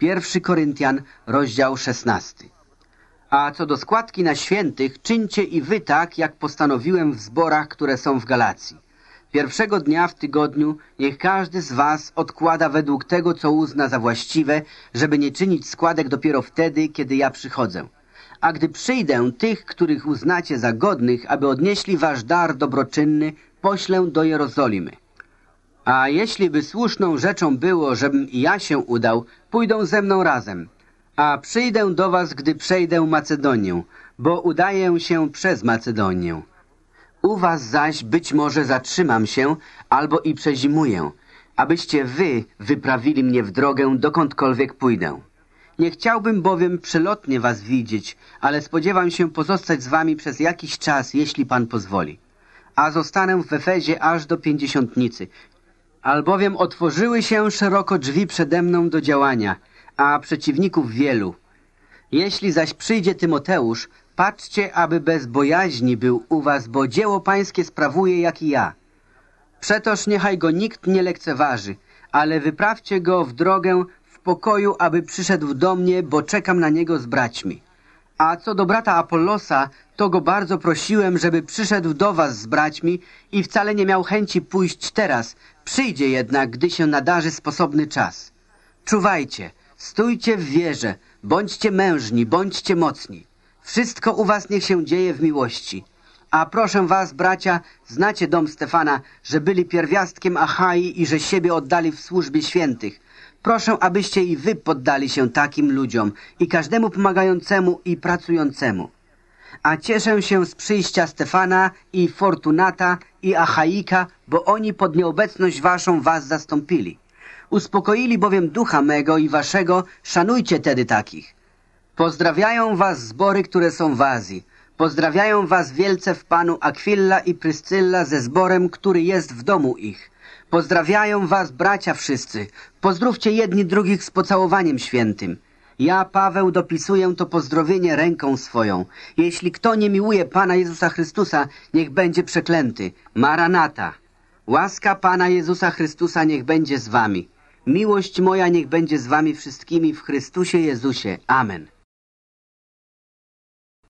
1 Koryntian, rozdział 16. A co do składki na świętych, czyńcie i wy tak, jak postanowiłem w zborach, które są w Galacji. Pierwszego dnia w tygodniu niech każdy z was odkłada według tego, co uzna za właściwe, żeby nie czynić składek dopiero wtedy, kiedy ja przychodzę. A gdy przyjdę, tych, których uznacie za godnych, aby odnieśli wasz dar dobroczynny, poślę do Jerozolimy. A jeśli by słuszną rzeczą było, żebym i ja się udał, pójdą ze mną razem. A przyjdę do was, gdy przejdę Macedonię, bo udaję się przez Macedonię. U was zaś być może zatrzymam się, albo i przezimuję, abyście wy wyprawili mnie w drogę, dokądkolwiek pójdę. Nie chciałbym bowiem przelotnie was widzieć, ale spodziewam się pozostać z wami przez jakiś czas, jeśli pan pozwoli. A zostanę w Efezie aż do pięćdziesiątnicy, albowiem otworzyły się szeroko drzwi przede mną do działania, a przeciwników wielu. Jeśli zaś przyjdzie Tymoteusz, patrzcie, aby bez bojaźni był u was, bo dzieło pańskie sprawuje jak i ja. Przetoż niechaj go nikt nie lekceważy, ale wyprawcie go w drogę w pokoju, aby przyszedł do mnie, bo czekam na niego z braćmi. A co do brata Apollosa, to go bardzo prosiłem, żeby przyszedł do was z braćmi i wcale nie miał chęci pójść teraz. Przyjdzie jednak, gdy się nadarzy sposobny czas. Czuwajcie, stójcie w wierze, bądźcie mężni, bądźcie mocni. Wszystko u was niech się dzieje w miłości. A proszę was, bracia, znacie dom Stefana, że byli pierwiastkiem Achai i że siebie oddali w służbie świętych. Proszę, abyście i wy poddali się takim ludziom i każdemu pomagającemu i pracującemu. A cieszę się z przyjścia Stefana i Fortunata i Achaika, bo oni pod nieobecność waszą was zastąpili. Uspokoili bowiem ducha mego i waszego, szanujcie tedy takich. Pozdrawiają was zbory, które są w Azji. Pozdrawiają was wielce w Panu Akwilla i Pryscylla ze zborem, który jest w domu ich. Pozdrawiają was bracia wszyscy. Pozdrówcie jedni drugich z pocałowaniem świętym. Ja, Paweł, dopisuję to pozdrowienie ręką swoją. Jeśli kto nie miłuje Pana Jezusa Chrystusa, niech będzie przeklęty. Maranata. Łaska Pana Jezusa Chrystusa niech będzie z wami. Miłość moja niech będzie z wami wszystkimi w Chrystusie Jezusie. Amen.